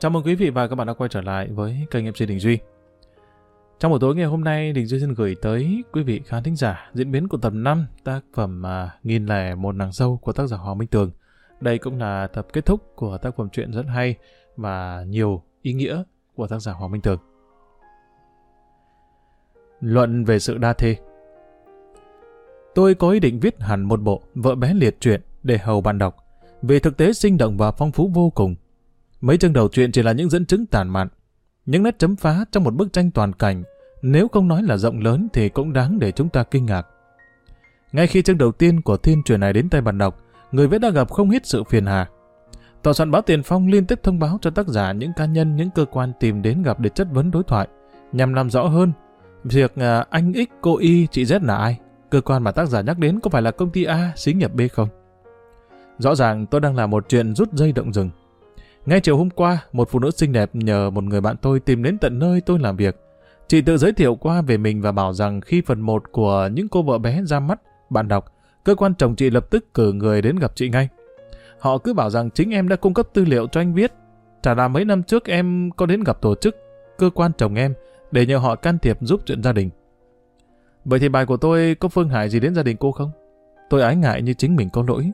Chào mừng quý vị và các bạn đã quay trở lại với kênh MC Đình Duy. Trong buổi tối ngày hôm nay, Đình Duy xin gửi tới quý vị khán thính giả diễn biến của tập 5 tác phẩm à, Nghìn lẻ một nàng dâu của tác giả Hoàng Minh Tường. Đây cũng là tập kết thúc của tác phẩm truyện rất hay và nhiều ý nghĩa của tác giả Hoàng Minh Tường. Luận về sự đa thê Tôi có ý định viết hẳn một bộ vợ bé liệt truyện để hầu bạn đọc. Về thực tế sinh động và phong phú vô cùng. Mấy chương đầu truyện chỉ là những dẫn chứng tàn mạn. Những nét chấm phá trong một bức tranh toàn cảnh, nếu không nói là rộng lớn thì cũng đáng để chúng ta kinh ngạc. Ngay khi chương đầu tiên của thiên truyền này đến tay bạn đọc, người viết đã gặp không ít sự phiền hà. Tòa soạn báo Tiền Phong liên tiếp thông báo cho tác giả những cá nhân, những cơ quan tìm đến gặp để chất vấn đối thoại, nhằm làm rõ hơn việc à, anh X, cô Y, chị Z là ai, cơ quan mà tác giả nhắc đến có phải là công ty A, xí nghiệp B không. Rõ ràng tôi đang làm một chuyện rút dây động rừng. Ngay chiều hôm qua, một phụ nữ xinh đẹp nhờ một người bạn tôi tìm đến tận nơi tôi làm việc. Chị tự giới thiệu qua về mình và bảo rằng khi phần 1 của những cô vợ bé ra mắt, bạn đọc, cơ quan chồng chị lập tức cử người đến gặp chị ngay. Họ cứ bảo rằng chính em đã cung cấp tư liệu cho anh viết. Chả là mấy năm trước em có đến gặp tổ chức, cơ quan chồng em, để nhờ họ can thiệp giúp chuyện gia đình. Vậy thì bài của tôi có phương hại gì đến gia đình cô không? Tôi ái ngại như chính mình có lỗi.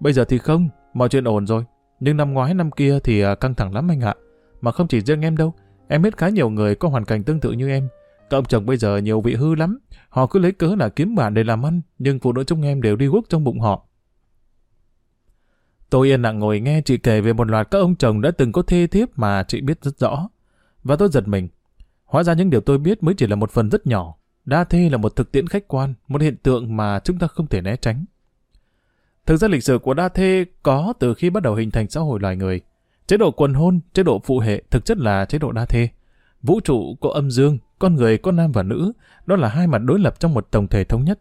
Bây giờ thì không, mọi chuyện ổn rồi. Nhưng năm ngoái năm kia thì à, căng thẳng lắm anh ạ. Mà không chỉ riêng em đâu, em biết khá nhiều người có hoàn cảnh tương tự như em. Các ông chồng bây giờ nhiều vị hư lắm. Họ cứ lấy cớ là kiếm bạn để làm ăn, nhưng phụ nữ trong em đều đi guốc trong bụng họ. Tôi yên lặng ngồi nghe chị kể về một loạt các ông chồng đã từng có thê thiếp mà chị biết rất rõ. Và tôi giật mình. Hóa ra những điều tôi biết mới chỉ là một phần rất nhỏ. Đa thê là một thực tiễn khách quan, một hiện tượng mà chúng ta không thể né tránh. Thực ra lịch sử của đa thê có từ khi bắt đầu hình thành xã hội loài người. Chế độ quần hôn, chế độ phụ hệ thực chất là chế độ đa thê. Vũ trụ có âm dương, con người có nam và nữ, đó là hai mặt đối lập trong một tổng thể thống nhất.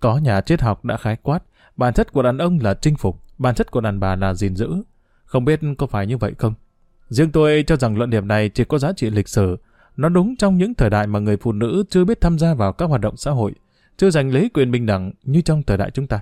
Có nhà triết học đã khái quát, bản chất của đàn ông là chinh phục, bản chất của đàn bà là gìn giữ. Không biết có phải như vậy không? Riêng tôi cho rằng luận điểm này chỉ có giá trị lịch sử. Nó đúng trong những thời đại mà người phụ nữ chưa biết tham gia vào các hoạt động xã hội, chưa giành lấy quyền bình đẳng như trong thời đại chúng ta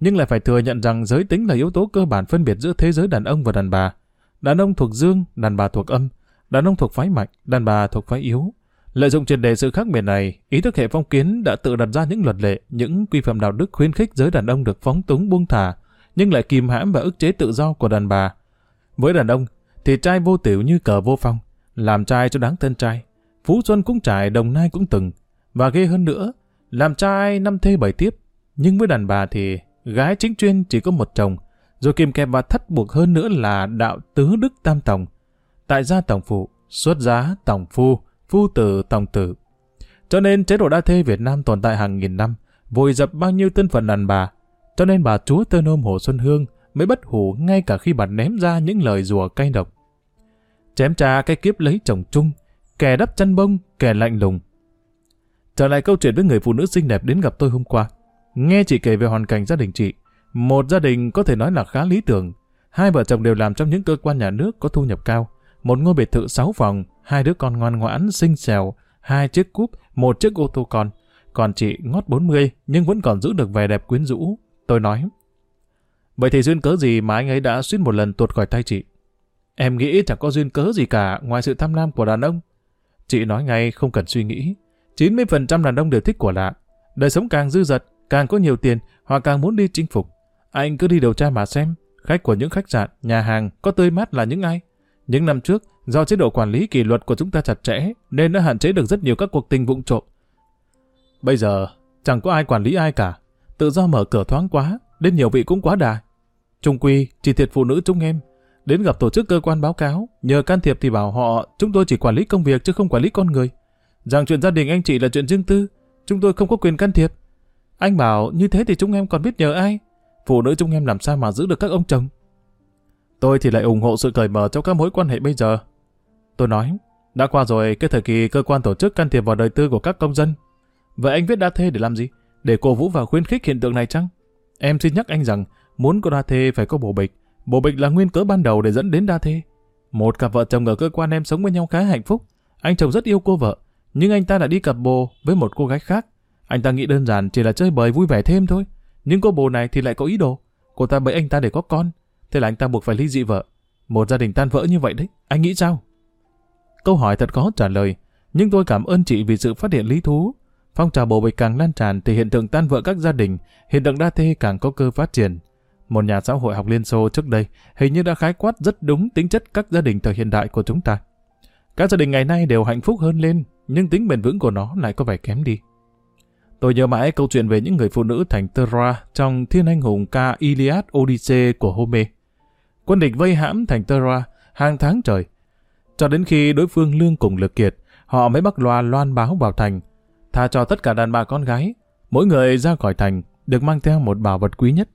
nhưng lại phải thừa nhận rằng giới tính là yếu tố cơ bản phân biệt giữa thế giới đàn ông và đàn bà. Đàn ông thuộc dương, đàn bà thuộc âm, đàn ông thuộc phái mạnh, đàn bà thuộc phái yếu. Lợi dụng triệt đề sự khác biệt này, ý thức hệ phong kiến đã tự đặt ra những luật lệ, những quy phạm đạo đức khuyến khích giới đàn ông được phóng túng buông thả, nhưng lại kìm hãm và ức chế tự do của đàn bà. Với đàn ông, thì trai vô tiểu như cờ vô phong, làm trai cho đáng thân trai. Phú Xuân cũng trải, Đồng Nai cũng từng. Và ghê hơn nữa, làm trai năm thê bảy tiếp. Nhưng với đàn bà thì gái chính chuyên chỉ có một chồng, rồi kìm kẹp và thắt buộc hơn nữa là đạo tứ đức tam tổng. Tại gia tổng phụ, xuất giá tổng phu, phu tử tổng tử. Cho nên chế độ đa thê Việt Nam tồn tại hàng nghìn năm, vùi dập bao nhiêu tân phận đàn bà. Cho nên bà chúa tên ôm Hồ Xuân Hương mới bất hủ ngay cả khi bà ném ra những lời rùa cay độc. Chém trà cái kiếp lấy chồng chung, kẻ đắp chăn bông, kẻ lạnh lùng. Trở lại câu chuyện với người phụ nữ xinh đẹp đến gặp tôi hôm qua. Nghe chị kể về hoàn cảnh gia đình chị, một gia đình có thể nói là khá lý tưởng. Hai vợ chồng đều làm trong những cơ quan nhà nước có thu nhập cao. Một ngôi biệt thự sáu phòng, hai đứa con ngoan ngoãn, xinh xèo, hai chiếc cúp, một chiếc ô tô con. Còn chị ngót 40 nhưng vẫn còn giữ được vẻ đẹp quyến rũ. Tôi nói, vậy thì duyên cớ gì mà anh ấy đã suýt một lần tuột khỏi tay chị? Em nghĩ chẳng có duyên cớ gì cả ngoài sự tham lam của đàn ông. Chị nói ngay không cần suy nghĩ. 90% đàn ông đều thích của lạ. Đời sống càng dư dật, càng có nhiều tiền, hoặc càng muốn đi chinh phục. Anh cứ đi điều tra mà xem, khách của những khách sạn, nhà hàng có tươi mát là những ai. Những năm trước, do chế độ quản lý kỷ luật của chúng ta chặt chẽ, nên đã hạn chế được rất nhiều các cuộc tình vụng trộm. Bây giờ, chẳng có ai quản lý ai cả. Tự do mở cửa thoáng quá, đến nhiều vị cũng quá đà. Trung quy, chỉ thiệt phụ nữ chúng em. Đến gặp tổ chức cơ quan báo cáo, nhờ can thiệp thì bảo họ chúng tôi chỉ quản lý công việc chứ không quản lý con người. Rằng chuyện gia đình anh chị là chuyện riêng tư, chúng tôi không có quyền can thiệp. Anh bảo như thế thì chúng em còn biết nhờ ai? Phụ nữ chúng em làm sao mà giữ được các ông chồng? Tôi thì lại ủng hộ sự cởi mở trong các mối quan hệ bây giờ. Tôi nói, đã qua rồi cái thời kỳ cơ quan tổ chức can thiệp vào đời tư của các công dân. Vậy anh viết đa thê để làm gì? Để cổ vũ và khuyến khích hiện tượng này chăng? Em xin nhắc anh rằng, muốn có đa thê phải có bổ bịch. Bổ bịch là nguyên cớ ban đầu để dẫn đến đa thê. Một cặp vợ chồng ở cơ quan em sống với nhau khá hạnh phúc. Anh chồng rất yêu cô vợ, nhưng anh ta đã đi cặp bồ với một cô gái khác. Anh ta nghĩ đơn giản chỉ là chơi bời vui vẻ thêm thôi. Nhưng cô bồ này thì lại có ý đồ. Cô ta bẫy anh ta để có con. Thế là anh ta buộc phải ly dị vợ. Một gia đình tan vỡ như vậy đấy, anh nghĩ sao? Câu hỏi thật khó trả lời, nhưng tôi cảm ơn chị vì sự phát hiện lý thú. Phong trào bồ bịch càng lan tràn thì hiện tượng tan vỡ các gia đình, hiện tượng đa thê càng có cơ phát triển. Một nhà xã hội học Liên Xô trước đây hình như đã khái quát rất đúng tính chất các gia đình thời hiện đại của chúng ta. Các gia đình ngày nay đều hạnh phúc hơn lên, nhưng tính bền vững của nó lại có vẻ kém đi. Tôi nhớ mãi câu chuyện về những người phụ nữ thành Troa trong Thiên Anh Hùng ca Iliad Odyssey của Homer. Quân địch vây hãm thành Troa hàng tháng trời, cho đến khi đối phương lương cùng lực kiệt, họ mới bắt loa loan báo vào thành, tha cho tất cả đàn bà con gái, mỗi người ra khỏi thành được mang theo một bảo vật quý nhất.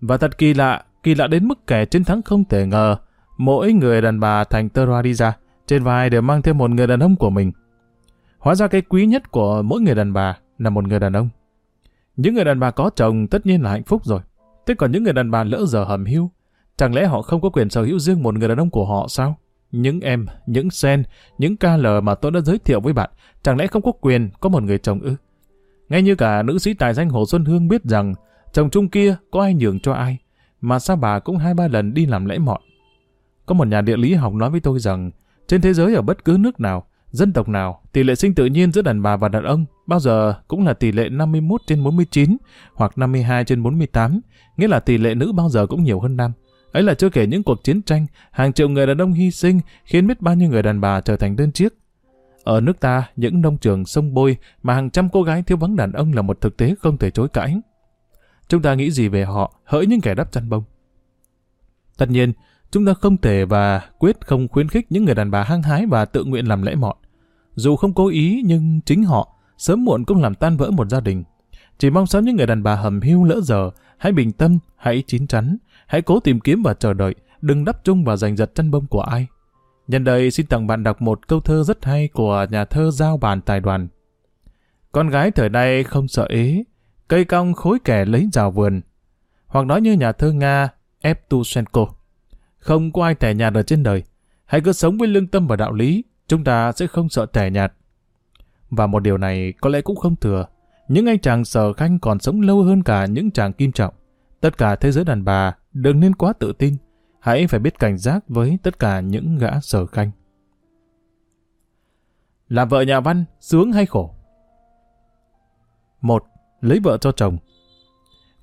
Và thật kỳ lạ, kỳ lạ đến mức kẻ chiến thắng không thể ngờ, mỗi người đàn bà thành Troa đi ra, trên vai đều mang theo một người đàn ông của mình. Hóa ra cái quý nhất của mỗi người đàn bà là một người đàn ông. Những người đàn bà có chồng tất nhiên là hạnh phúc rồi. Thế còn những người đàn bà lỡ giờ hầm hưu, chẳng lẽ họ không có quyền sở hữu riêng một người đàn ông của họ sao? Những em, những sen, những ca lờ mà tôi đã giới thiệu với bạn, chẳng lẽ không có quyền có một người chồng ư? Ngay như cả nữ sĩ tài danh Hồ Xuân Hương biết rằng chồng chung kia có ai nhường cho ai, mà sao bà cũng hai ba lần đi làm lễ mọn. Có một nhà địa lý học nói với tôi rằng trên thế giới ở bất cứ nước nào, dân tộc nào, tỷ lệ sinh tự nhiên giữa đàn bà và đàn ông bao giờ cũng là tỷ lệ 51 trên 49 hoặc 52 trên 48, nghĩa là tỷ lệ nữ bao giờ cũng nhiều hơn nam. Ấy là chưa kể những cuộc chiến tranh, hàng triệu người đàn ông hy sinh khiến biết bao nhiêu người đàn bà trở thành đơn chiếc. Ở nước ta, những nông trường sông bôi mà hàng trăm cô gái thiếu vắng đàn ông là một thực tế không thể chối cãi. Chúng ta nghĩ gì về họ, hỡi những kẻ đắp chăn bông. Tất nhiên, chúng ta không thể và quyết không khuyến khích những người đàn bà hăng hái và tự nguyện làm lễ mọn. Dù không cố ý nhưng chính họ sớm muộn cũng làm tan vỡ một gia đình. Chỉ mong sớm những người đàn bà hầm hưu lỡ giờ, hãy bình tâm, hãy chín chắn, hãy cố tìm kiếm và chờ đợi, đừng đắp chung và giành giật chân bông của ai. Nhân đây xin tặng bạn đọc một câu thơ rất hay của nhà thơ Giao Bàn Tài Đoàn. Con gái thời nay không sợ ế, cây cong khối kẻ lấy rào vườn. Hoặc nói như nhà thơ Nga Evtushenko. Không có ai tẻ nhạt ở trên đời. Hãy cứ sống với lương tâm và đạo lý, chúng ta sẽ không sợ tẻ nhạt. Và một điều này có lẽ cũng không thừa. Những anh chàng sở khanh còn sống lâu hơn cả những chàng kim trọng. Tất cả thế giới đàn bà đừng nên quá tự tin. Hãy phải biết cảnh giác với tất cả những gã sở khanh. Làm vợ nhà văn, sướng hay khổ? một Lấy vợ cho chồng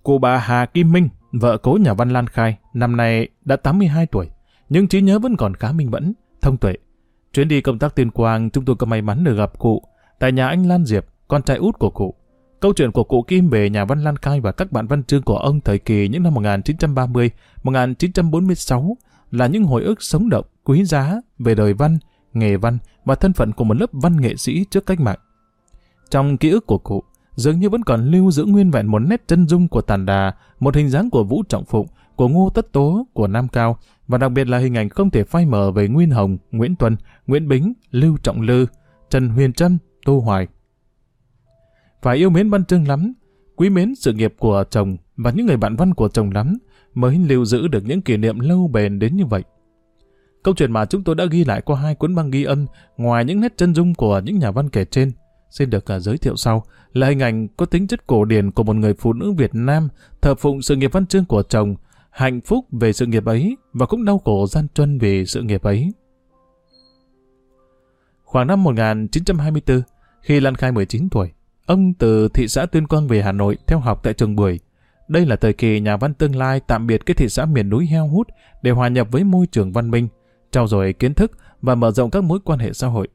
Cụ bà Hà Kim Minh, vợ cố nhà văn Lan Khai, năm nay đã 82 tuổi, nhưng trí nhớ vẫn còn khá minh mẫn, thông tuệ. Chuyến đi công tác tuyên quang, chúng tôi có may mắn được gặp cụ tại nhà anh Lan Diệp, con trai út của cụ. Câu chuyện của cụ Kim về nhà văn Lan Khai và các bạn văn chương của ông thời kỳ những năm 1930, 1946 là những hồi ức sống động, quý giá về đời văn, nghề văn và thân phận của một lớp văn nghệ sĩ trước cách mạng. Trong ký ức của cụ, dường như vẫn còn lưu giữ nguyên vẹn một nét chân dung của Tàn Đà, một hình dáng của Vũ Trọng Phụng, của Ngô Tất Tố, của Nam Cao, và đặc biệt là hình ảnh không thể phai mờ về Nguyên Hồng, Nguyễn Tuân, Nguyễn Bính, Lưu Trọng Lư, Trần Huyền Trân, Tô Hoài. Phải yêu mến văn chương lắm, quý mến sự nghiệp của chồng và những người bạn văn của chồng lắm, mới lưu giữ được những kỷ niệm lâu bền đến như vậy. Câu chuyện mà chúng tôi đã ghi lại qua hai cuốn băng ghi âm, ngoài những nét chân dung của những nhà văn kể trên, xin được à, giới thiệu sau là hình ảnh có tính chất cổ điển của một người phụ nữ Việt Nam thờ phụng sự nghiệp văn chương của chồng, hạnh phúc về sự nghiệp ấy và cũng đau khổ gian truân vì sự nghiệp ấy. Khoảng năm 1924, khi Lan Khai 19 tuổi, ông từ thị xã Tuyên Quang về Hà Nội theo học tại trường Bưởi. Đây là thời kỳ nhà văn tương lai tạm biệt cái thị xã miền núi heo hút để hòa nhập với môi trường văn minh, trao dồi kiến thức và mở rộng các mối quan hệ xã hội.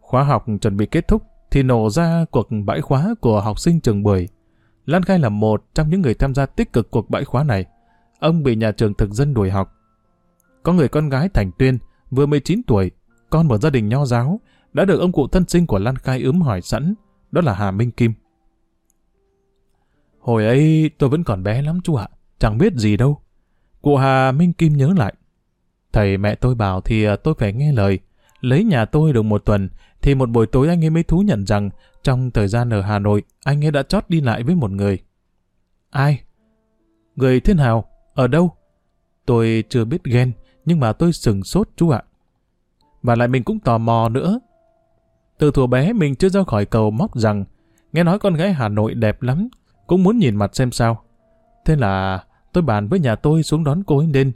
Khóa học chuẩn bị kết thúc thì nổ ra cuộc bãi khóa của học sinh trường Bưởi. Lan Khai là một trong những người tham gia tích cực cuộc bãi khóa này. Ông bị nhà trường thực dân đuổi học. Có người con gái Thành Tuyên, vừa 19 tuổi, con một gia đình nho giáo, đã được ông cụ thân sinh của Lan Khai ướm hỏi sẵn, đó là Hà Minh Kim. Hồi ấy tôi vẫn còn bé lắm chú ạ, chẳng biết gì đâu. Cụ Hà Minh Kim nhớ lại. Thầy mẹ tôi bảo thì à, tôi phải nghe lời. Lấy nhà tôi được một tuần, thì một buổi tối anh ấy mới thú nhận rằng trong thời gian ở Hà Nội, anh ấy đã chót đi lại với một người. Ai? Người thế nào? Ở đâu? Tôi chưa biết ghen, nhưng mà tôi sừng sốt chú ạ. Và lại mình cũng tò mò nữa. Từ thuở bé mình chưa ra khỏi cầu móc rằng nghe nói con gái Hà Nội đẹp lắm, cũng muốn nhìn mặt xem sao. Thế là tôi bàn với nhà tôi xuống đón cô ấy lên.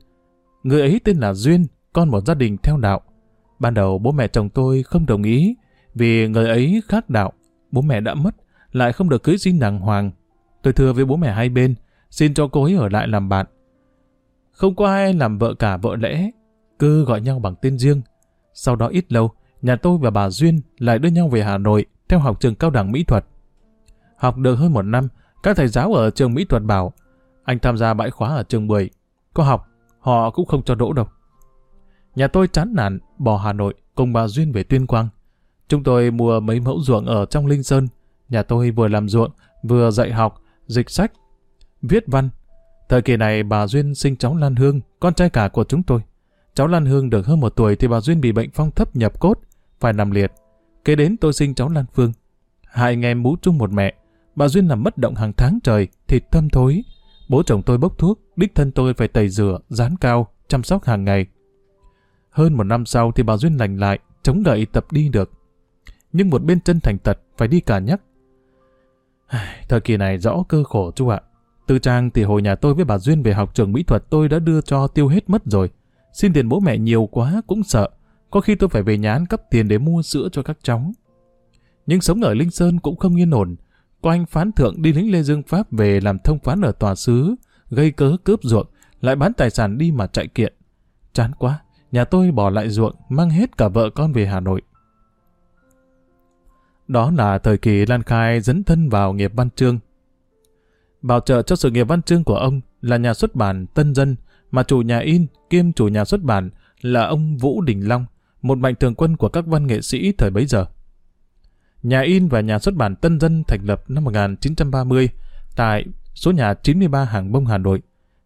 Người ấy tên là Duyên, con một gia đình theo đạo. Ban đầu bố mẹ chồng tôi không đồng ý vì người ấy khác đạo. Bố mẹ đã mất, lại không được cưới xin đàng hoàng. Tôi thưa với bố mẹ hai bên, xin cho cô ấy ở lại làm bạn. Không có ai làm vợ cả vợ lẽ, cứ gọi nhau bằng tên riêng. Sau đó ít lâu, nhà tôi và bà Duyên lại đưa nhau về Hà Nội theo học trường cao đẳng mỹ thuật. Học được hơn một năm, các thầy giáo ở trường mỹ thuật bảo anh tham gia bãi khóa ở trường 10. Có học, họ cũng không cho đỗ đâu. Nhà tôi chán nản, bỏ Hà Nội cùng bà Duyên về Tuyên Quang. Chúng tôi mua mấy mẫu ruộng ở trong Linh Sơn. Nhà tôi vừa làm ruộng, vừa dạy học, dịch sách, viết văn. Thời kỳ này bà Duyên sinh cháu Lan Hương, con trai cả của chúng tôi. Cháu Lan Hương được hơn một tuổi thì bà Duyên bị bệnh phong thấp nhập cốt, phải nằm liệt. Kế đến tôi sinh cháu Lan Phương. Hai anh em bú chung một mẹ. Bà Duyên nằm bất động hàng tháng trời, thịt thâm thối. Bố chồng tôi bốc thuốc, đích thân tôi phải tẩy rửa, dán cao, chăm sóc hàng ngày. Hơn một năm sau thì bà Duyên lành lại, chống gậy tập đi được. Nhưng một bên chân thành tật phải đi cả nhắc. Thời kỳ này rõ cơ khổ chú ạ. từ trang thì hồi nhà tôi với bà Duyên về học trường mỹ thuật tôi đã đưa cho tiêu hết mất rồi. Xin tiền bố mẹ nhiều quá cũng sợ. Có khi tôi phải về nhà ăn cắp tiền để mua sữa cho các cháu. Nhưng sống ở Linh Sơn cũng không yên ổn. Có anh phán thượng đi lính Lê Dương Pháp về làm thông phán ở tòa xứ, gây cớ cướp ruộng, lại bán tài sản đi mà chạy kiện. Chán quá, nhà tôi bỏ lại ruộng, mang hết cả vợ con về Hà Nội. Đó là thời kỳ Lan Khai dấn thân vào nghiệp văn chương. Bảo trợ cho sự nghiệp văn chương của ông là nhà xuất bản Tân Dân, mà chủ nhà in kiêm chủ nhà xuất bản là ông Vũ Đình Long, một mạnh thường quân của các văn nghệ sĩ thời bấy giờ. Nhà in và nhà xuất bản Tân Dân thành lập năm 1930 tại số nhà 93 Hàng Bông Hà Nội.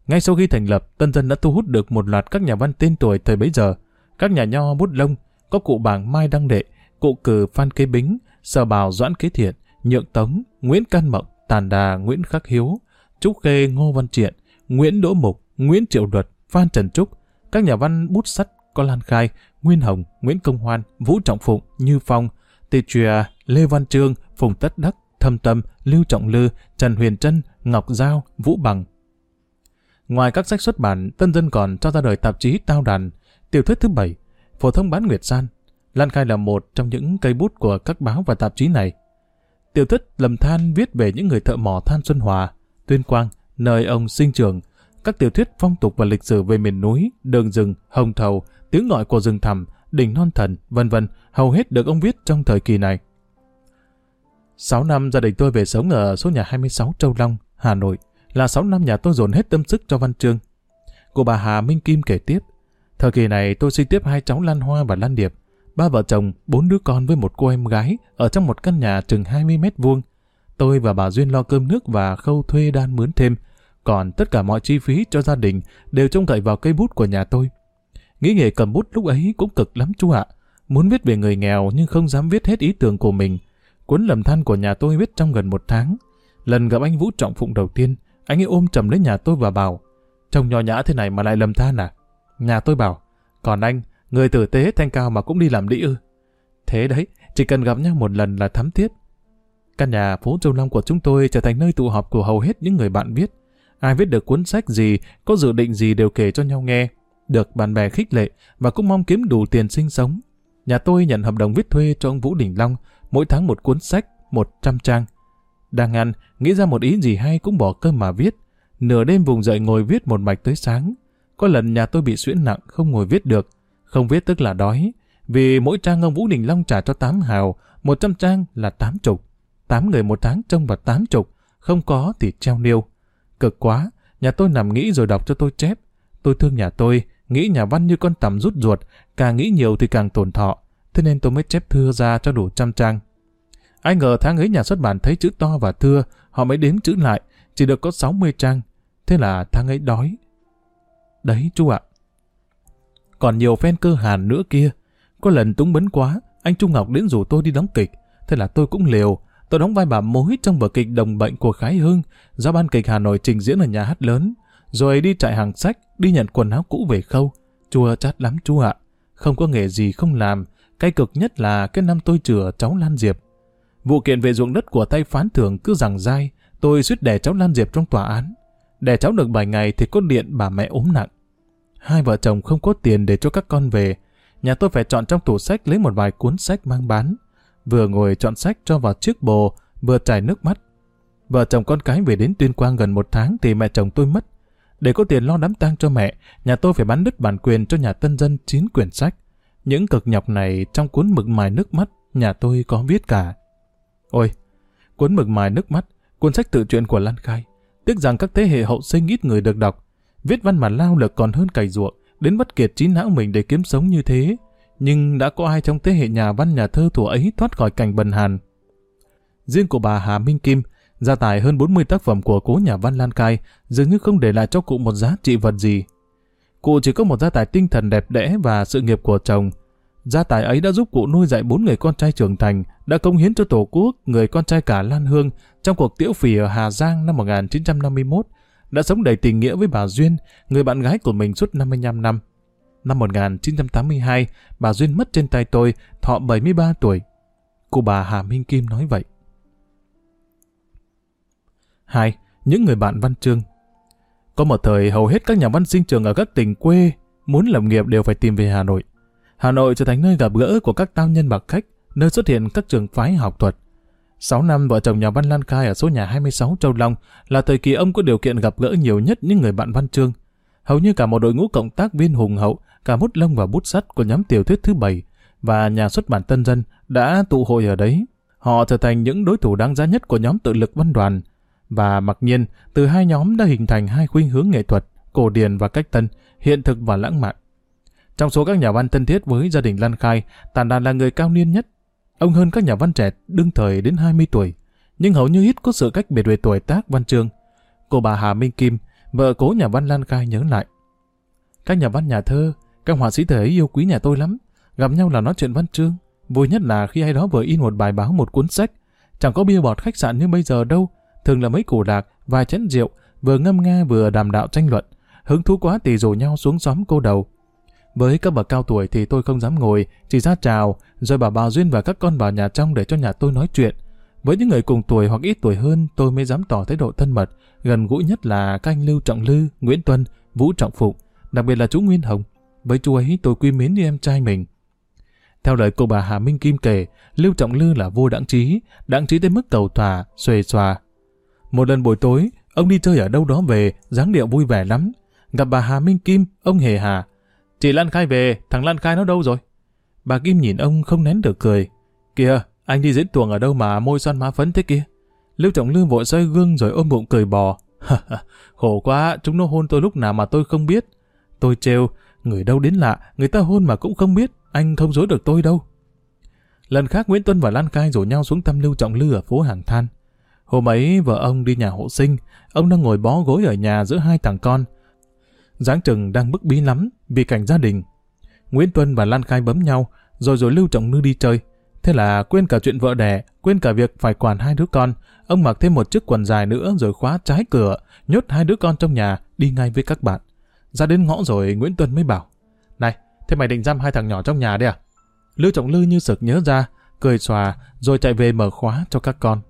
Ngay sau khi thành lập, Tân Dân đã thu hút được một loạt các nhà văn tên tuổi thời bấy giờ, các nhà nho bút lông, có cụ bảng Mai Đăng Đệ, cụ cử Phan Kế Bính, Sở Bào Doãn Kế Thiện, Nhượng Tống, Nguyễn Căn Mộng, Tàn Đà Nguyễn Khắc Hiếu, Trúc Khê Ngô Văn Triện, Nguyễn Đỗ Mục, Nguyễn Triệu Luật, Phan Trần Trúc, các nhà văn bút sắt có Lan Khai, Nguyên Hồng, Nguyễn Công Hoan, Vũ Trọng Phụng, Như Phong, Tê Trìa, Lê Văn Trương, Phùng Tất Đắc, Thâm Tâm, Lưu Trọng Lư, Trần Huyền Trân, Ngọc Giao, Vũ Bằng. Ngoài các sách xuất bản, Tân Dân còn cho ra đời tạp chí Tao Đàn, tiểu thuyết thứ bảy, phổ thông bán Nguyệt San. Lan Khai là một trong những cây bút của các báo và tạp chí này. Tiểu thuyết Lầm Than viết về những người thợ mỏ than Xuân Hòa, Tuyên Quang, nơi ông sinh trưởng, các tiểu thuyết phong tục và lịch sử về miền núi, đường rừng, hồng thầu, tiếng gọi của rừng thẳm, đỉnh non thần, vân vân, hầu hết được ông viết trong thời kỳ này. 6 năm gia đình tôi về sống ở số nhà 26 Châu Long, Hà Nội, là 6 năm nhà tôi dồn hết tâm sức cho văn chương. Cô bà Hà Minh Kim kể tiếp, thời kỳ này tôi sinh tiếp hai cháu Lan Hoa và Lan Điệp, ba vợ chồng, bốn đứa con với một cô em gái ở trong một căn nhà chừng 20 mét vuông. Tôi và bà Duyên lo cơm nước và khâu thuê đan mướn thêm, còn tất cả mọi chi phí cho gia đình đều trông cậy vào cây bút của nhà tôi. Nghĩ nghề cầm bút lúc ấy cũng cực lắm chú ạ. Muốn viết về người nghèo nhưng không dám viết hết ý tưởng của mình. Cuốn lầm than của nhà tôi viết trong gần một tháng. Lần gặp anh Vũ Trọng Phụng đầu tiên, anh ấy ôm chầm lấy nhà tôi và bảo Trông nhỏ nhã thế này mà lại lầm than à? Nhà tôi bảo Còn anh, người tử tế thanh cao mà cũng đi làm đĩ ư. Thế đấy, chỉ cần gặp nhau một lần là thắm thiết. Căn nhà phố Châu Long của chúng tôi trở thành nơi tụ họp của hầu hết những người bạn viết. Ai viết được cuốn sách gì, có dự định gì đều kể cho nhau nghe, được bạn bè khích lệ và cũng mong kiếm đủ tiền sinh sống. Nhà tôi nhận hợp đồng viết thuê cho ông Vũ Đình Long, mỗi tháng một cuốn sách, 100 trang. Đang ăn, nghĩ ra một ý gì hay cũng bỏ cơm mà viết. Nửa đêm vùng dậy ngồi viết một mạch tới sáng. Có lần nhà tôi bị suyễn nặng, không ngồi viết được. Không viết tức là đói. Vì mỗi trang ông Vũ Đình Long trả cho 8 hào, 100 trang là 8 chục. 8 người một tháng trông vào 8 chục, không có thì treo niêu. Cực quá, nhà tôi nằm nghĩ rồi đọc cho tôi chép. Tôi thương nhà tôi, nghĩ nhà văn như con tằm rút ruột, càng nghĩ nhiều thì càng tổn thọ. Thế nên tôi mới chép thưa ra cho đủ trăm trang. Ai ngờ tháng ấy nhà xuất bản thấy chữ to và thưa, họ mới đếm chữ lại, chỉ được có 60 trang. Thế là tháng ấy đói. Đấy chú ạ. Còn nhiều fan cơ hàn nữa kia. Có lần túng bấn quá, anh Trung Ngọc đến rủ tôi đi đóng kịch. Thế là tôi cũng liều, Tôi đóng vai bà mối trong vở kịch Đồng bệnh của Khái Hưng do ban kịch Hà Nội trình diễn ở nhà hát lớn. Rồi đi chạy hàng sách, đi nhận quần áo cũ về khâu. Chua chát lắm chú ạ. Không có nghề gì không làm. Cái cực nhất là cái năm tôi chữa cháu Lan Diệp. Vụ kiện về ruộng đất của tay phán thường cứ rằng dai. Tôi suýt đẻ cháu Lan Diệp trong tòa án. Đẻ cháu được vài ngày thì có điện bà mẹ ốm nặng. hai vợ chồng không có tiền để cho các con về. Nhà tôi phải chọn trong tủ sách lấy một vài cuốn sách mang bán. Vừa ngồi chọn sách cho vào chiếc bồ, vừa chảy nước mắt. Vợ chồng con cái về đến Tuyên Quang gần một tháng thì mẹ chồng tôi mất. Để có tiền lo đám tang cho mẹ, nhà tôi phải bán đứt bản quyền cho nhà tân dân chín quyển sách. Những cực nhọc này trong cuốn mực mài nước mắt, nhà tôi có viết cả. Ôi, cuốn mực mài nước mắt, cuốn sách tự truyện của Lan Khai. Tiếc rằng các thế hệ hậu sinh ít người được đọc. Viết văn mà lao lực còn hơn cày ruộng, đến bất kiệt trí não mình để kiếm sống như thế. Nhưng đã có ai trong thế hệ nhà văn nhà thơ thủ ấy thoát khỏi cảnh bần hàn. Riêng của bà Hà Minh Kim, gia tài hơn 40 tác phẩm của cố nhà văn Lan Cai dường như không để lại cho cụ một giá trị vật gì. Cụ chỉ có một gia tài tinh thần đẹp đẽ và sự nghiệp của chồng. Gia tài ấy đã giúp cụ nuôi dạy bốn người con trai trưởng thành, đã công hiến cho Tổ quốc người con trai cả Lan Hương trong cuộc tiễu phì ở Hà Giang năm 1951, đã sống đầy tình nghĩa với bà Duyên, người bạn gái của mình suốt 55 năm. Năm 1982, bà Duyên mất trên tay tôi, thọ 73 tuổi. Cô bà Hà Minh Kim nói vậy. 2. Những người bạn văn chương Có một thời hầu hết các nhà văn sinh trường ở các tỉnh quê muốn lập nghiệp đều phải tìm về Hà Nội. Hà Nội trở thành nơi gặp gỡ của các tao nhân bạc khách, nơi xuất hiện các trường phái học thuật. 6 năm vợ chồng nhà văn Lan Khai ở số nhà 26 Châu Long là thời kỳ ông có điều kiện gặp gỡ nhiều nhất những người bạn văn chương. Hầu như cả một đội ngũ cộng tác viên hùng hậu, cả bút lông và bút sắt của nhóm tiểu thuyết thứ bảy và nhà xuất bản Tân Dân đã tụ hội ở đấy. Họ trở thành những đối thủ đáng giá nhất của nhóm tự lực văn đoàn, và mặc nhiên, từ hai nhóm đã hình thành hai khuynh hướng nghệ thuật, cổ điển và cách tân, hiện thực và lãng mạn. Trong số các nhà văn thân thiết với gia đình Lan Khai, Tàn Đàn là người cao niên nhất. Ông hơn các nhà văn trẻ đương thời đến 20 tuổi, nhưng hầu như ít có sự cách biệt về tuổi tác văn chương. Cô bà Hà Minh Kim, vợ cố nhà văn Lan Khai nhớ lại. Các nhà văn nhà thơ, các họa sĩ thời ấy yêu quý nhà tôi lắm. Gặp nhau là nói chuyện văn chương. Vui nhất là khi ai đó vừa in một bài báo một cuốn sách. Chẳng có bia bọt khách sạn như bây giờ đâu, thường là mấy củ lạc, vài chén rượu, vừa ngâm nga vừa đàm đạo tranh luận. Hứng thú quá thì rủ nhau xuống xóm cô đầu. Với các bậc cao tuổi thì tôi không dám ngồi, chỉ ra chào, rồi bảo bà Duyên và các con vào nhà trong để cho nhà tôi nói chuyện. Với những người cùng tuổi hoặc ít tuổi hơn, tôi mới dám tỏ thái độ thân mật, gần gũi nhất là các anh Lưu Trọng Lư, Nguyễn Tuân, Vũ Trọng Phụng, đặc biệt là chú Nguyên Hồng. Với chú ấy tôi quy mến như em trai mình. Theo lời cô bà Hà Minh Kim kể, Lưu Trọng Lư là vô đẳng trí, đẳng trí tới mức cầu thỏa, xuề xòa, một lần buổi tối, ông đi chơi ở đâu đó về, dáng điệu vui vẻ lắm. Gặp bà Hà Minh Kim, ông hề hà. Chị Lan Khai về, thằng Lan Khai nó đâu rồi? Bà Kim nhìn ông không nén được cười. Kìa, anh đi diễn tuồng ở đâu mà môi son má phấn thế kia? Lưu Trọng Lương vội xoay gương rồi ôm bụng cười bò. Khổ quá, chúng nó hôn tôi lúc nào mà tôi không biết. Tôi trêu, người đâu đến lạ, người ta hôn mà cũng không biết, anh không dối được tôi đâu. Lần khác Nguyễn Tuân và Lan Khai rủ nhau xuống thăm Lưu Trọng Lư ở phố Hàng Than. Hôm ấy vợ ông đi nhà hộ sinh, ông đang ngồi bó gối ở nhà giữa hai thằng con. Giáng Trừng đang bức bí lắm vì cảnh gia đình. Nguyễn Tuân và Lan Khai bấm nhau, rồi rồi Lưu Trọng Lư đi chơi. Thế là quên cả chuyện vợ đẻ, quên cả việc phải quản hai đứa con. Ông mặc thêm một chiếc quần dài nữa rồi khóa trái cửa, nhốt hai đứa con trong nhà, đi ngay với các bạn. Ra đến ngõ rồi Nguyễn Tuân mới bảo, Này, thế mày định giam hai thằng nhỏ trong nhà đấy à? Lưu Trọng Lư như sực nhớ ra, cười xòa, rồi chạy về mở khóa cho các con.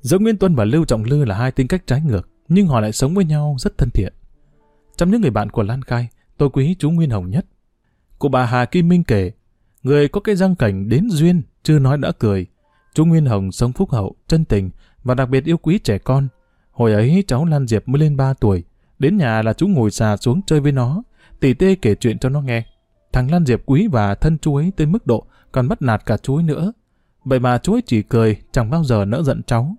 Giữa Nguyễn Tuân và Lưu Trọng Lư là hai tính cách trái ngược, nhưng họ lại sống với nhau rất thân thiện. Trong những người bạn của Lan Khai, tôi quý chú Nguyên Hồng nhất. Cụ bà Hà Kim Minh kể, người có cái răng cảnh đến duyên, chưa nói đã cười. Chú Nguyên Hồng sống phúc hậu, chân tình và đặc biệt yêu quý trẻ con. Hồi ấy cháu Lan Diệp mới lên 3 tuổi, đến nhà là chú ngồi xà xuống chơi với nó, tỉ tê kể chuyện cho nó nghe. Thằng Lan Diệp quý và thân chú ấy tới mức độ còn bắt nạt cả chú ấy nữa. Vậy mà chú ấy chỉ cười, chẳng bao giờ nỡ giận cháu.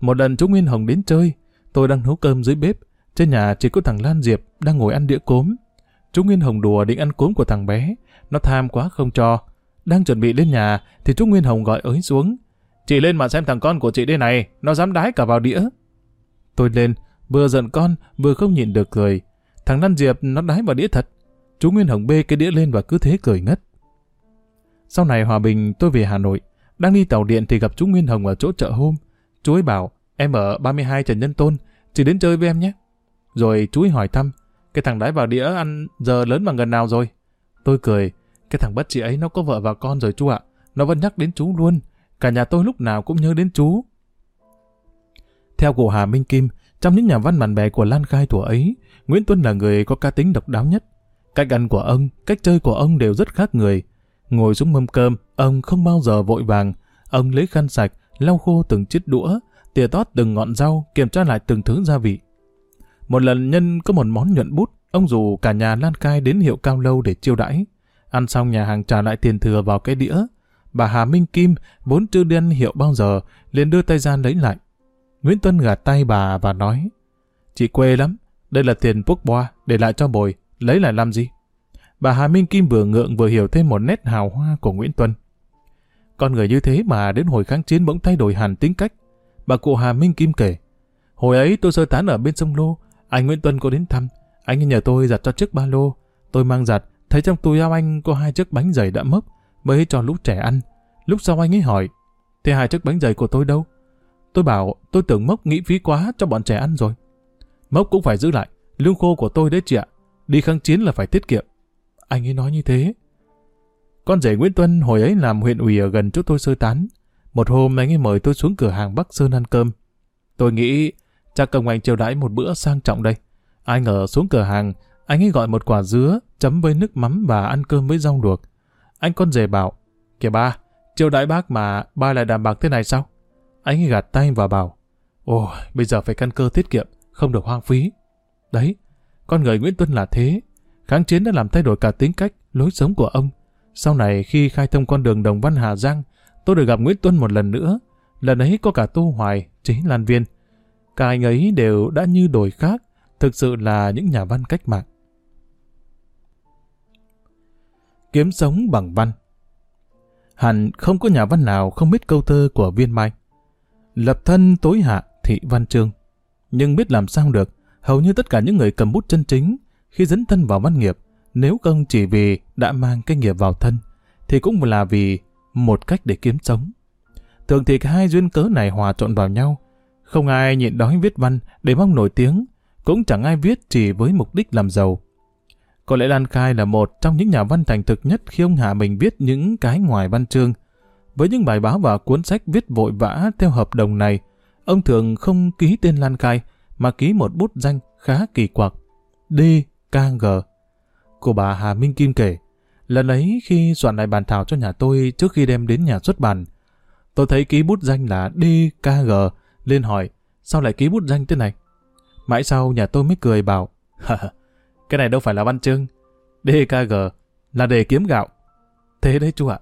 Một lần chú Nguyên Hồng đến chơi, tôi đang nấu cơm dưới bếp. Trên nhà chỉ có thằng Lan Diệp đang ngồi ăn đĩa cốm. Chú Nguyên Hồng đùa định ăn cốm của thằng bé. Nó tham quá không cho. Đang chuẩn bị lên nhà thì chú Nguyên Hồng gọi ới xuống. Chị lên mà xem thằng con của chị đây này, nó dám đái cả vào đĩa. Tôi lên, vừa giận con, vừa không nhịn được cười. Thằng Lan Diệp nó đái vào đĩa thật. Chú Nguyên Hồng bê cái đĩa lên và cứ thế cười ngất. Sau này Hòa Bình tôi về Hà Nội. Đang đi tàu điện thì gặp chú Nguyên Hồng ở chỗ chợ hôm. Chú ấy bảo, em ở 32 Trần Nhân Tôn, chị đến chơi với em nhé. Rồi chú ấy hỏi thăm, cái thằng đái vào đĩa ăn giờ lớn bằng gần nào rồi? Tôi cười, cái thằng bất trị ấy nó có vợ và con rồi chú ạ. Nó vẫn nhắc đến chú luôn. Cả nhà tôi lúc nào cũng nhớ đến chú. Theo cụ Hà Minh Kim, Trong những nhà văn bạn bè của Lan Khai tuổi ấy, Nguyễn Tuân là người có cá tính độc đáo nhất. Cách ăn của ông, cách chơi của ông đều rất khác người. Ngồi xuống mâm cơm, ông không bao giờ vội vàng. Ông lấy khăn sạch, lau khô từng chiếc đũa, tỉa tót từng ngọn rau, kiểm tra lại từng thứ gia vị. Một lần nhân có một món nhuận bút, ông dù cả nhà Lan Khai đến hiệu cao lâu để chiêu đãi. Ăn xong nhà hàng trả lại tiền thừa vào cái đĩa. Bà Hà Minh Kim, vốn chưa đi ăn hiệu bao giờ, liền đưa tay ra lấy lại. Nguyễn Tuân gạt tay bà và nói, Chị quê lắm, đây là tiền quốc boa, để lại cho bồi, lấy lại làm gì? Bà Hà Minh Kim vừa ngượng vừa hiểu thêm một nét hào hoa của Nguyễn Tuân. Con người như thế mà đến hồi kháng chiến bỗng thay đổi hẳn tính cách. Bà cụ Hà Minh Kim kể, Hồi ấy tôi sơ tán ở bên sông Lô, anh Nguyễn Tuân có đến thăm, anh nhờ tôi giặt cho chiếc ba lô. Tôi mang giặt, thấy trong túi áo anh có hai chiếc bánh dày đã mốc, mới cho lúc trẻ ăn. Lúc sau anh ấy hỏi, thế hai chiếc bánh dày của tôi đâu? Tôi bảo, tôi tưởng mốc nghĩ phí quá cho bọn trẻ ăn rồi. Mốc cũng phải giữ lại, lương khô của tôi đấy chị ạ. Đi kháng chiến là phải tiết kiệm. Anh ấy nói như thế. Con rể Nguyễn Tuân hồi ấy làm huyện ủy ở gần chỗ tôi sơ tán. Một hôm anh ấy mời tôi xuống cửa hàng Bắc Sơn ăn cơm. Tôi nghĩ chắc công anh chiêu đãi một bữa sang trọng đây. Ai ngờ xuống cửa hàng, anh ấy gọi một quả dứa chấm với nước mắm và ăn cơm với rau luộc. Anh con rể bảo, kìa ba, chiêu đãi bác mà ba lại đàm bạc thế này sao? Anh ấy gạt tay và bảo, ồ, bây giờ phải căn cơ tiết kiệm, không được hoang phí. Đấy, con người Nguyễn Tuân là thế. Kháng chiến đã làm thay đổi cả tính cách, lối sống của ông. Sau này khi khai thông con đường Đồng Văn Hà Giang, tôi được gặp Nguyễn Tuân một lần nữa. Lần ấy có cả Tô Hoài, Trí Lan Viên. Cả anh ấy đều đã như đổi khác, thực sự là những nhà văn cách mạng. Kiếm sống bằng văn Hẳn không có nhà văn nào không biết câu thơ của Viên Mai. Lập thân tối hạ thị văn chương. Nhưng biết làm sao được, hầu như tất cả những người cầm bút chân chính, khi dấn thân vào văn nghiệp, nếu không chỉ vì đã mang cái nghiệp vào thân, thì cũng là vì một cách để kiếm sống. Thường thì cả hai duyên cớ này hòa trộn vào nhau. Không ai nhịn đói viết văn để mong nổi tiếng, cũng chẳng ai viết chỉ với mục đích làm giàu. Có lẽ Lan Khai là một trong những nhà văn thành thực nhất khi ông Hà mình viết những cái ngoài văn chương. Với những bài báo và cuốn sách viết vội vã theo hợp đồng này, ông thường không ký tên Lan Khai, mà ký một bút danh khá kỳ quặc. D.K.G. Cô bà Hà Minh Kim kể, lần ấy khi soạn lại bàn thảo cho nhà tôi trước khi đem đến nhà xuất bản, tôi thấy ký bút danh là D.K.G. lên hỏi, sao lại ký bút danh thế này? Mãi sau nhà tôi mới cười bảo, cái này đâu phải là văn chương. DKG là để kiếm gạo. Thế đấy chú ạ.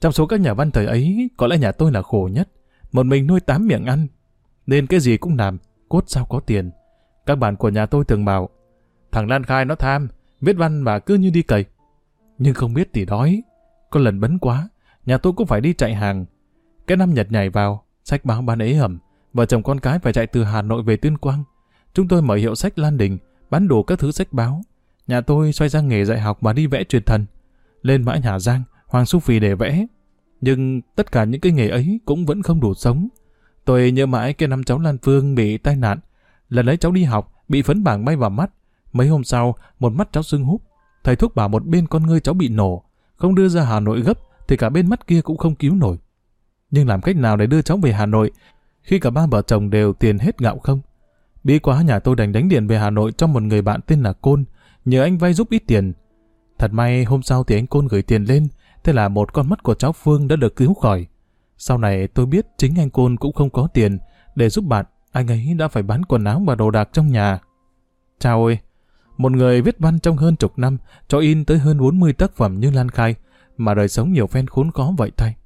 Trong số các nhà văn thời ấy, có lẽ nhà tôi là khổ nhất. Một mình nuôi tám miệng ăn. Nên cái gì cũng làm, cốt sao có tiền. Các bạn của nhà tôi thường bảo, thằng Lan Khai nó tham, viết văn mà cứ như đi cày. Nhưng không biết thì đói. Có lần bấn quá, nhà tôi cũng phải đi chạy hàng. Cái năm Nhật nhảy vào, sách báo bán ế hầm, vợ chồng con cái phải chạy từ Hà Nội về Tuyên Quang. Chúng tôi mở hiệu sách Lan Đình, bán đủ các thứ sách báo. Nhà tôi xoay sang nghề dạy học và đi vẽ truyền thần. Lên mãi Hà Giang, Hoàng Su phi để vẽ. Nhưng tất cả những cái nghề ấy cũng vẫn không đủ sống. Tôi nhớ mãi cái năm cháu Lan Phương bị tai nạn. Lần ấy cháu đi học, bị phấn bảng bay vào mắt. Mấy hôm sau, một mắt cháu sưng húp. Thầy thuốc bảo một bên con ngươi cháu bị nổ. Không đưa ra Hà Nội gấp, thì cả bên mắt kia cũng không cứu nổi. Nhưng làm cách nào để đưa cháu về Hà Nội khi cả ba vợ chồng đều tiền hết gạo không? Bí quá nhà tôi đành đánh điện về Hà Nội cho một người bạn tên là Côn, nhờ anh vay giúp ít tiền. Thật may hôm sau thì anh Côn gửi tiền lên, thế là một con mắt của cháu Phương đã được cứu khỏi. Sau này tôi biết chính anh Côn cũng không có tiền, để giúp bạn, anh ấy đã phải bán quần áo và đồ đạc trong nhà. Chào ơi, một người viết văn trong hơn chục năm, cho in tới hơn 40 tác phẩm như Lan Khai, mà đời sống nhiều phen khốn khó vậy thay.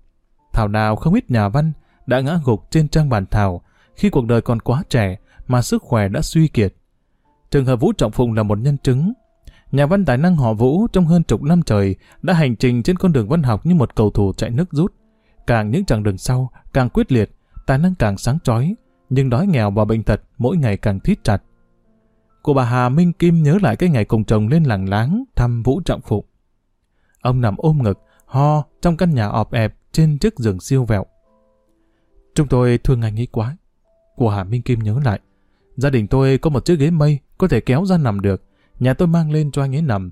Thảo nào không ít nhà văn đã ngã gục trên trang bàn thảo khi cuộc đời còn quá trẻ mà sức khỏe đã suy kiệt. Trường hợp Vũ Trọng Phụng là một nhân chứng. Nhà văn tài năng họ Vũ trong hơn chục năm trời đã hành trình trên con đường văn học như một cầu thủ chạy nước rút. Càng những chặng đường sau, càng quyết liệt, tài năng càng sáng chói, nhưng đói nghèo và bệnh tật mỗi ngày càng thít chặt. Cô bà Hà Minh Kim nhớ lại cái ngày cùng chồng lên làng láng thăm Vũ Trọng Phụng. Ông nằm ôm ngực, ho trong căn nhà ọp ẹp trên chiếc giường siêu vẹo. Chúng tôi thương anh ấy quá. Cô Hà Minh Kim nhớ lại. Gia đình tôi có một chiếc ghế mây có thể kéo ra nằm được. Nhà tôi mang lên cho anh ấy nằm.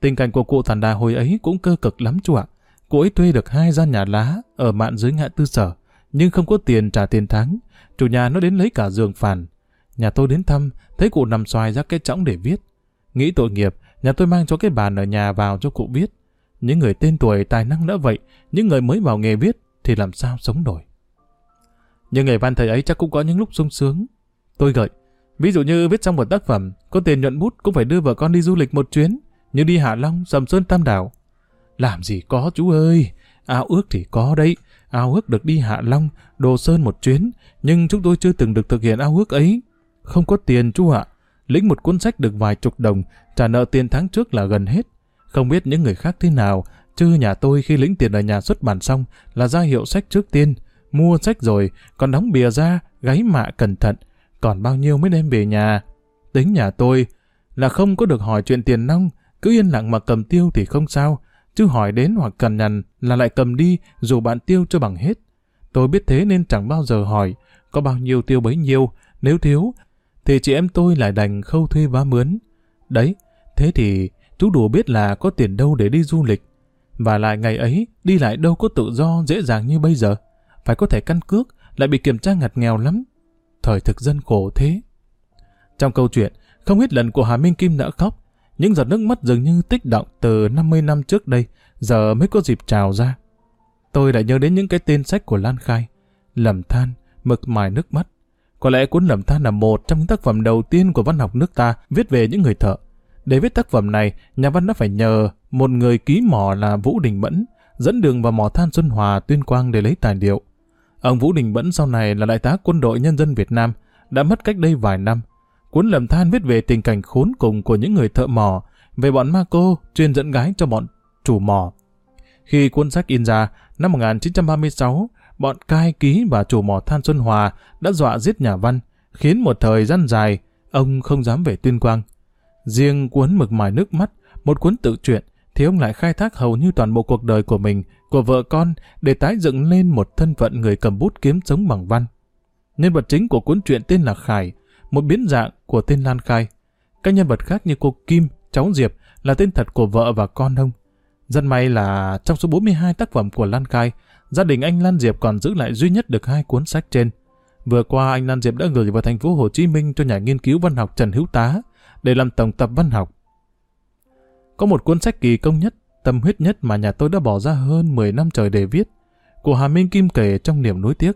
Tình cảnh của cụ thản đà hồi ấy cũng cơ cực lắm chú ạ. Cụ ấy thuê được hai gian nhà lá ở mạn dưới ngã tư sở, nhưng không có tiền trả tiền tháng. Chủ nhà nó đến lấy cả giường phàn. Nhà tôi đến thăm, thấy cụ nằm xoài ra cái chõng để viết. Nghĩ tội nghiệp, nhà tôi mang cho cái bàn ở nhà vào cho cụ viết. Những người tên tuổi tài năng đã vậy, những người mới vào nghề viết thì làm sao sống nổi. Nhưng nghề văn thầy ấy chắc cũng có những lúc sung sướng. Tôi gợi, ví dụ như viết xong một tác phẩm, có tiền nhuận bút cũng phải đưa vợ con đi du lịch một chuyến, như đi Hạ Long, Sầm Sơn Tam Đảo. Làm gì có chú ơi, ao ước thì có đấy, ao ước được đi Hạ Long, Đồ Sơn một chuyến, nhưng chúng tôi chưa từng được thực hiện ao ước ấy. Không có tiền chú ạ, lĩnh một cuốn sách được vài chục đồng, trả nợ tiền tháng trước là gần hết. Không biết những người khác thế nào, chứ nhà tôi khi lĩnh tiền ở nhà xuất bản xong là ra hiệu sách trước tiên, mua sách rồi, còn đóng bìa ra, gáy mạ cẩn thận, còn bao nhiêu mới đem về nhà. Tính nhà tôi là không có được hỏi chuyện tiền nong, cứ yên lặng mà cầm tiêu thì không sao, chứ hỏi đến hoặc cần nhằn là lại cầm đi dù bạn tiêu cho bằng hết. Tôi biết thế nên chẳng bao giờ hỏi, có bao nhiêu tiêu bấy nhiêu, nếu thiếu, thì chị em tôi lại đành khâu thuê vá mướn. Đấy, thế thì chú đùa biết là có tiền đâu để đi du lịch. Và lại ngày ấy, đi lại đâu có tự do dễ dàng như bây giờ. Phải có thể căn cước, lại bị kiểm tra ngặt nghèo lắm. Thời thực dân khổ thế. Trong câu chuyện, không ít lần của Hà Minh Kim đã khóc, những giọt nước mắt dường như tích động từ 50 năm trước đây, giờ mới có dịp trào ra. Tôi lại nhớ đến những cái tên sách của Lan Khai, Lầm Than, Mực Mài Nước Mắt. Có lẽ cuốn Lầm Than là một trong những tác phẩm đầu tiên của văn học nước ta viết về những người thợ. Để viết tác phẩm này, nhà văn đã phải nhờ một người ký mỏ là Vũ Đình Mẫn, dẫn đường vào mỏ than Xuân Hòa, Tuyên Quang để lấy tài liệu. Ông Vũ Đình Bẫn sau này là đại tá quân đội nhân dân Việt Nam, đã mất cách đây vài năm. Cuốn lầm than viết về tình cảnh khốn cùng của những người thợ mỏ, về bọn ma cô chuyên dẫn gái cho bọn chủ mỏ. Khi cuốn sách in ra, năm 1936, bọn cai ký và chủ mỏ than Xuân Hòa đã dọa giết nhà văn, khiến một thời gian dài, ông không dám về tuyên quang. Riêng cuốn mực mài nước mắt, một cuốn tự truyện, thì ông lại khai thác hầu như toàn bộ cuộc đời của mình, của vợ con, để tái dựng lên một thân phận người cầm bút kiếm sống bằng văn. Nhân vật chính của cuốn truyện tên là Khải, một biến dạng của tên Lan Khai. Các nhân vật khác như cô Kim, cháu Diệp là tên thật của vợ và con ông. Rất may là trong số 42 tác phẩm của Lan Khai, gia đình anh Lan Diệp còn giữ lại duy nhất được hai cuốn sách trên. Vừa qua anh Lan Diệp đã gửi vào thành phố Hồ Chí Minh cho nhà nghiên cứu văn học Trần Hữu Tá để làm tổng tập văn học. Có một cuốn sách kỳ công nhất, tâm huyết nhất mà nhà tôi đã bỏ ra hơn 10 năm trời để viết, của Hà Minh Kim kể trong niềm nối tiếc.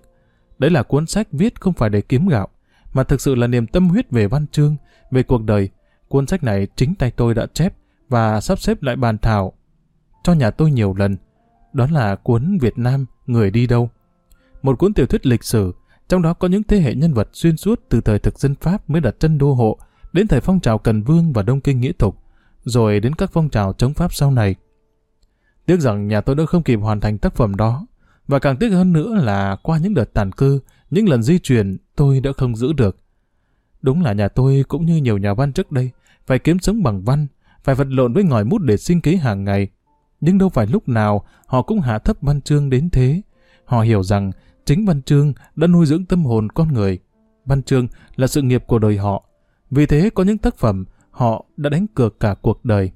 Đấy là cuốn sách viết không phải để kiếm gạo, mà thực sự là niềm tâm huyết về văn chương, về cuộc đời. Cuốn sách này chính tay tôi đã chép và sắp xếp lại bàn thảo cho nhà tôi nhiều lần. Đó là cuốn Việt Nam, Người đi đâu. Một cuốn tiểu thuyết lịch sử, trong đó có những thế hệ nhân vật xuyên suốt từ thời thực dân Pháp mới đặt chân đô hộ, đến thời phong trào Cần Vương và Đông Kinh Nghĩa Thục, rồi đến các phong trào chống Pháp sau này. Tiếc rằng nhà tôi đã không kịp hoàn thành tác phẩm đó, và càng tiếc hơn nữa là qua những đợt tàn cư, những lần di chuyển tôi đã không giữ được. Đúng là nhà tôi cũng như nhiều nhà văn trước đây, phải kiếm sống bằng văn, phải vật lộn với ngòi bút để sinh kế hàng ngày. Nhưng đâu phải lúc nào họ cũng hạ thấp văn chương đến thế. Họ hiểu rằng chính văn chương đã nuôi dưỡng tâm hồn con người. Văn chương là sự nghiệp của đời họ. Vì thế có những tác phẩm họ đã đánh cược cả cuộc đời.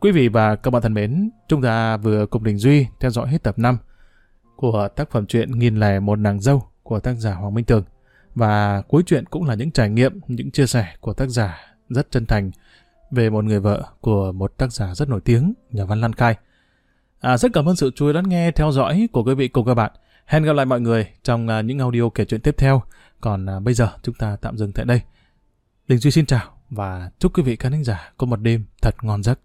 Quý vị và các bạn thân mến, chúng ta vừa cùng Đình Duy theo dõi hết tập 5 của tác phẩm truyện Nghìn lẻ một nàng dâu của tác giả Hoàng Minh Tường. Và cuối truyện cũng là những trải nghiệm, những chia sẻ của tác giả rất chân thành về một người vợ của một tác giả rất nổi tiếng, nhà văn Lan Khai. À, rất cảm ơn sự chú ý lắng nghe, theo dõi của quý vị cùng các bạn. Hẹn gặp lại mọi người trong à, những audio kể chuyện tiếp theo. Còn à, bây giờ chúng ta tạm dừng tại đây. Đình Duy xin chào và chúc quý vị khán giả có một đêm thật ngon giấc.